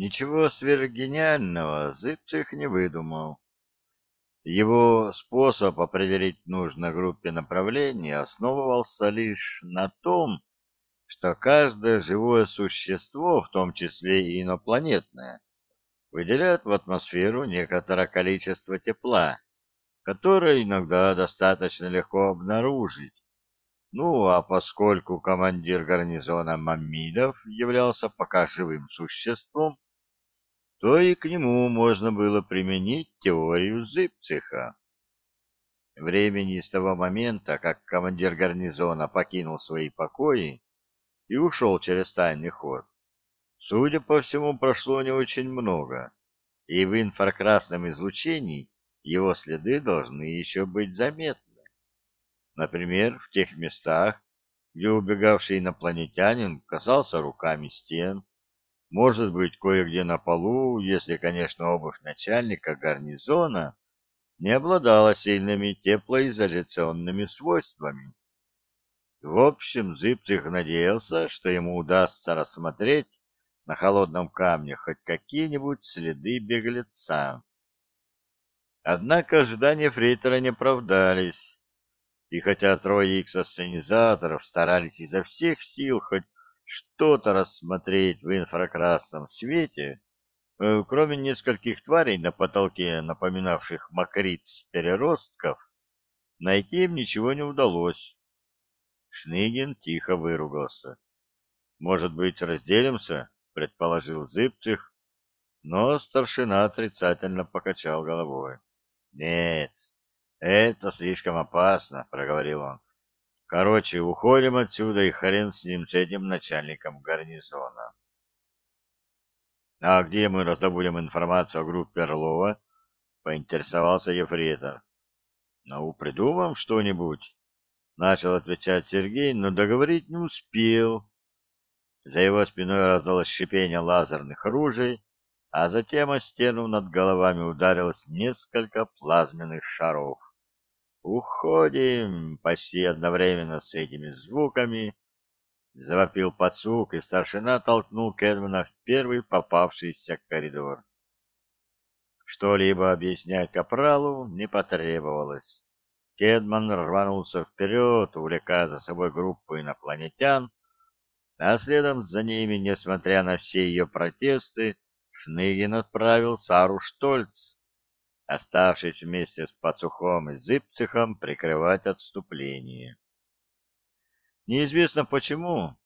Ничего сверхгениального Зыбцих не выдумал. Его способ определить нужной группе направления основывался лишь на том, что каждое живое существо, в том числе и инопланетное, выделяет в атмосферу некоторое количество тепла, которое иногда достаточно легко обнаружить. Ну, а поскольку командир гарнизона Маммидов являлся пока живым существом, то и к нему можно было применить теорию Зыбцеха. Времени с того момента, как командир гарнизона покинул свои покои и ушел через тайный ход, судя по всему, прошло не очень много, и в инфракрасном излучении его следы должны еще быть заметны. Например, в тех местах, где убегавший инопланетянин касался руками стен, может быть, кое-где на полу, если, конечно, обувь начальника гарнизона не обладала сильными теплоизоляционными свойствами. В общем, Зыбцих надеялся, что ему удастся рассмотреть на холодном камне хоть какие-нибудь следы беглеца. Однако ожидания Фрейтера не оправдались, и хотя трое икс-ассенизаторов старались изо всех сил хоть что-то рассмотреть в инфракрасном свете, э, кроме нескольких тварей на потолке, напоминавших мокриц-переростков, найти им ничего не удалось. Шныгин тихо выругался. «Может быть, разделимся?» — предположил Зыбцих, но старшина отрицательно покачал головой. «Нет, это слишком опасно», — проговорил он. Короче, уходим отсюда, и хрен с ним, с этим начальником гарнизона. — А где мы раздобудем информацию о группе Орлова? — поинтересовался Ефрейтор. — Ну, придумаем что-нибудь, — начал отвечать Сергей, но договорить не успел. За его спиной раздалось шипение лазерных ружей, а затем о стену над головами ударилось несколько плазменных шаров. «Уходим!» Почти одновременно с этими звуками завопил пацук, и старшина толкнул Кедмана в первый попавшийся коридор. Что-либо объяснять Капралу не потребовалось. Кедман рванулся вперед, увлекая за собой группу инопланетян, а следом за ними, несмотря на все ее протесты, Шныгин отправил Сару Штольц оставшись вместе с Пацухом и Зыбцихом прикрывать отступление. Неизвестно почему,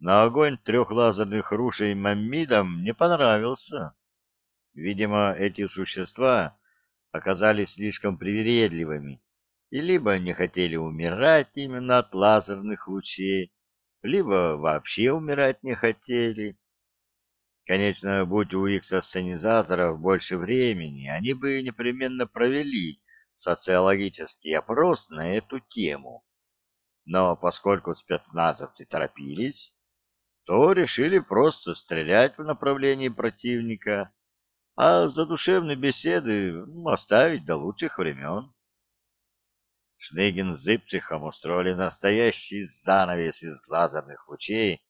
но огонь трех лазерных рушей маммидам не понравился. Видимо, эти существа оказались слишком привередливыми и либо не хотели умирать именно от лазерных лучей, либо вообще умирать не хотели. Конечно, будь у их-ассенизаторов больше времени, они бы непременно провели социологический опрос на эту тему. Но поскольку спецназовцы торопились, то решили просто стрелять в направлении противника, а задушевные беседы ну, оставить до лучших времен. Шныгин с Зыбчихом устроили настоящий занавес из лазерных лучей,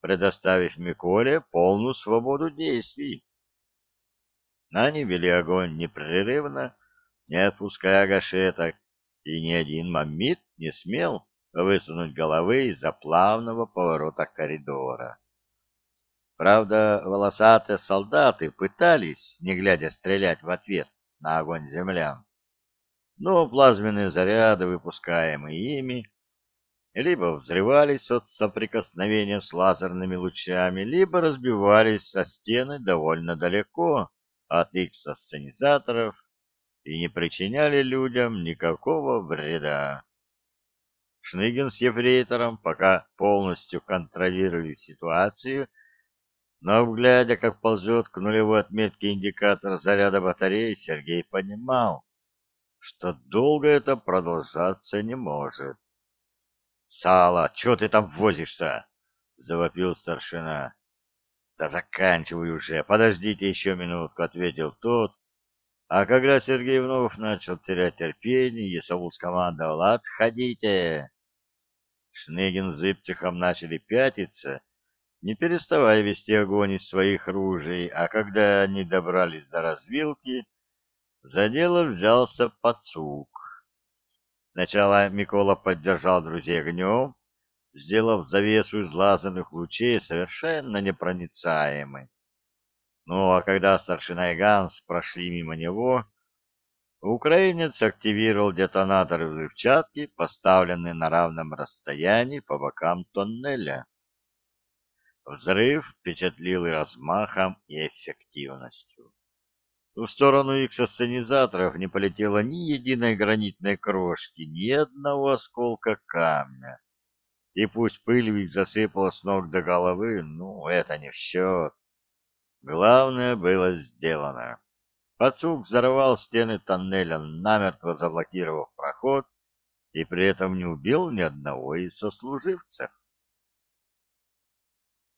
предоставив Миколе полную свободу действий. Они вели огонь непрерывно, не отпуская гашеток, и ни один маммит не смел высунуть головы из-за плавного поворота коридора. Правда, волосатые солдаты пытались, не глядя, стрелять в ответ на огонь землян. Но плазменные заряды, выпускаемые ими, либо взрывались от соприкосновения с лазерными лучами, либо разбивались со стены довольно далеко от их сценизаторов и не причиняли людям никакого вреда. Шныгин с ефрейтором пока полностью контролировали ситуацию, но, глядя, как ползет к нулевой отметке индикатор заряда батареи, Сергей понимал, что долго это продолжаться не может. Сало, чего ты там возишься? — завопил старшина. — Да заканчивай уже, подождите еще минутку, — ответил тот. А когда Сергей вновь начал терять терпение, Есаул скомандовал «Отходите!». Шныгин с Зыбчихом начали пятиться, не переставая вести огонь из своих ружей, а когда они добрались до развилки, за дело взялся пацук. Сначала Микола поддержал друзей огнем, сделав завесу из лазерных лучей совершенно непроницаемой. Ну а когда старшина и Ганс прошли мимо него, украинец активировал детонаторы взрывчатки, поставленные на равном расстоянии по бокам тоннеля. Взрыв впечатлил и размахом, и эффективностью. В сторону их сценизаторов не полетело ни единой гранитной крошки, ни одного осколка камня. И пусть пыль их засыпала с ног до головы, ну, это не в счет. Главное было сделано. Пацук взорвал стены тоннеля, намертво заблокировав проход, и при этом не убил ни одного из сослуживцев.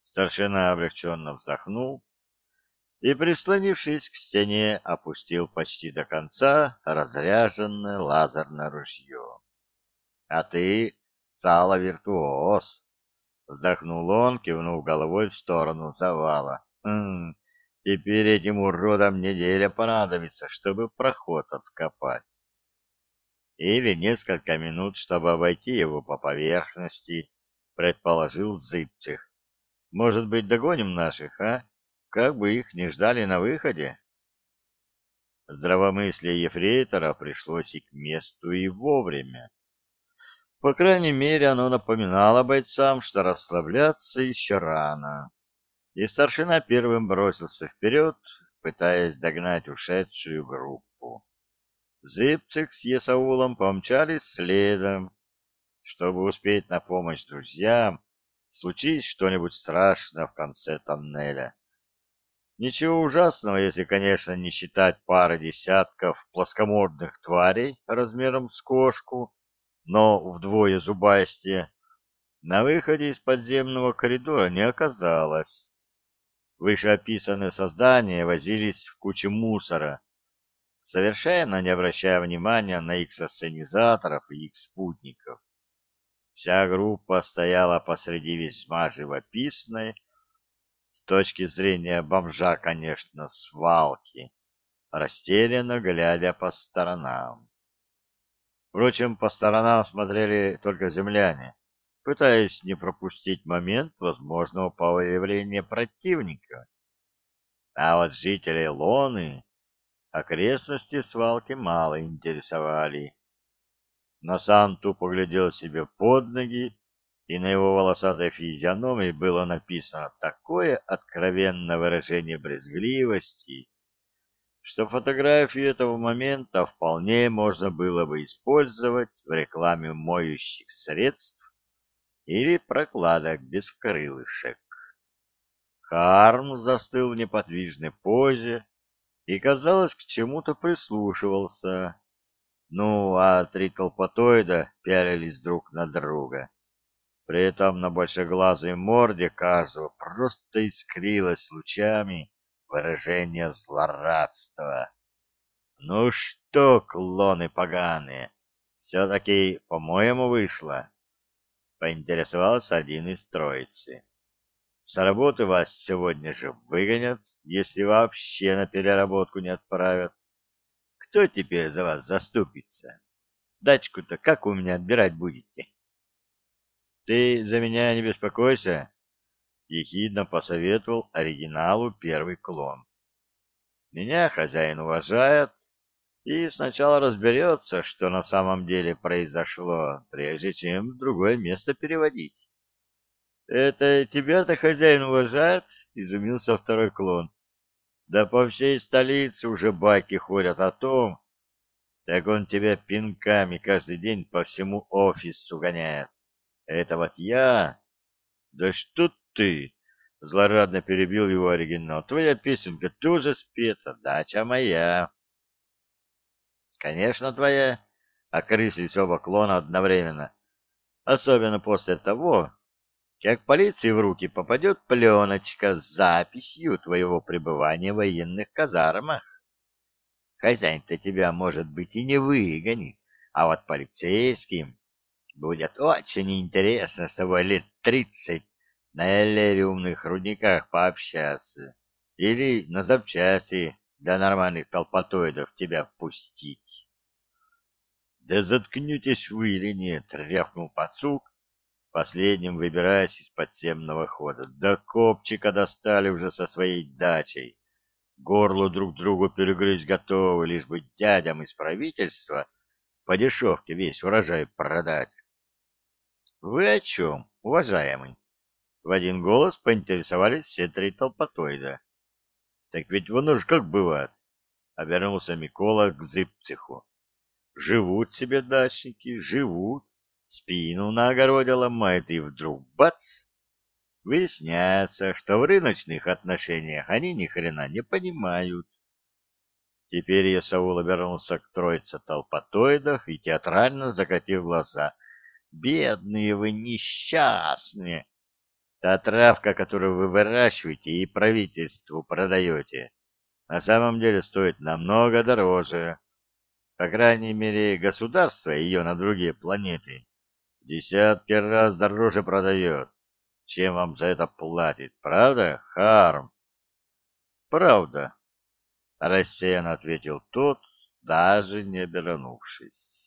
Старшина облегченно вздохнул и, прислонившись к стене, опустил почти до конца разряженное лазерное ружье. — А ты, Сало виртуоз! — вздохнул он, кивнув головой в сторону завала. «Хм, — Теперь этим уродам неделя понадобится, чтобы проход откопать. Или несколько минут, чтобы обойти его по поверхности, — предположил Зыбцих. — Может быть, догоним наших, а? Как бы их не ждали на выходе. Здравомыслие ефрейтора пришлось и к месту, и вовремя. По крайней мере, оно напоминало бойцам, что расслабляться еще рано. И старшина первым бросился вперед, пытаясь догнать ушедшую группу. Зыбцик с Есаулом помчались следом, чтобы успеть на помощь друзьям, случись что-нибудь страшное в конце тоннеля. Ничего ужасного, если, конечно, не считать пары десятков плоскомордных тварей размером с кошку, но вдвое зубастее, на выходе из подземного коридора не оказалось. Вышеописанные создания возились в куче мусора, совершенно не обращая внимания на их сценизаторов и их спутников. Вся группа стояла посреди весьма живописной, с точки зрения бомжа, конечно, свалки, растерянно глядя по сторонам. Впрочем, по сторонам смотрели только земляне, пытаясь не пропустить момент возможного появления противника. А вот жителей Лоны окрестности свалки мало интересовали. Насан тупо глядел себе под ноги и на его волосатой физиономии было написано такое откровенное выражение брезгливости, что фотографию этого момента вполне можно было бы использовать в рекламе моющих средств или прокладок без крылышек. Харм застыл в неподвижной позе и, казалось, к чему-то прислушивался. Ну, а три толпотоида пялились друг на друга. При этом на большеглазой морде каждого просто искрилось лучами выражение злорадства. «Ну что, клоны поганые, все-таки, по-моему, вышло?» — поинтересовался один из троицы. «С работы вас сегодня же выгонят, если вообще на переработку не отправят. Кто теперь за вас заступится? Дачку-то как у меня отбирать будете?» Ты за меня не беспокойся, — ехидно посоветовал оригиналу первый клон. Меня хозяин уважает и сначала разберется, что на самом деле произошло, прежде чем в другое место переводить. — Это тебя-то хозяин уважает? — изумился второй клон. — Да по всей столице уже байки ходят о том, так он тебя пинками каждый день по всему офису гоняет. Это вот я? Да что ты? Злорадно перебил его оригинал. Твоя песенка тоже спета, дача моя. Конечно, твоя. Окрысились оба клона одновременно. Особенно после того, как полиции в руки попадет пленочка с записью твоего пребывания в военных казармах. Хозяин-то тебя, может быть, и не выгонит, а вот полицейским Будет очень интересно с тобой лет тридцать на эллериумных рудниках пообщаться или на запчасти для нормальных толпотоидов тебя впустить. — Да заткнитесь вы или нет, — рявкнул пацук, последним выбираясь из подземного хода. Да копчика достали уже со своей дачей. Горло друг другу перегрызть готовы, лишь бы дядям из правительства по дешевке весь урожай продать. — Вы о чем, уважаемый? В один голос поинтересовались все три толпотоида. — Так ведь воно ж как бывает, — обернулся Микола к Зыбциху. — Живут себе дачники, живут, спину на огороде ломает, и вдруг бац! Выясняется, что в рыночных отношениях они ни хрена не понимают. Теперь я Саул обернулся к троице толпотоидов и театрально закатил глаза. «Бедные вы несчастные! Та травка, которую вы выращиваете и правительству продаете, на самом деле стоит намного дороже. По крайней мере, государство ее на другие планеты десятки раз дороже продает, чем вам за это платит. Правда, Харм? Правда, рассеянно ответил тот, даже не обернувшись.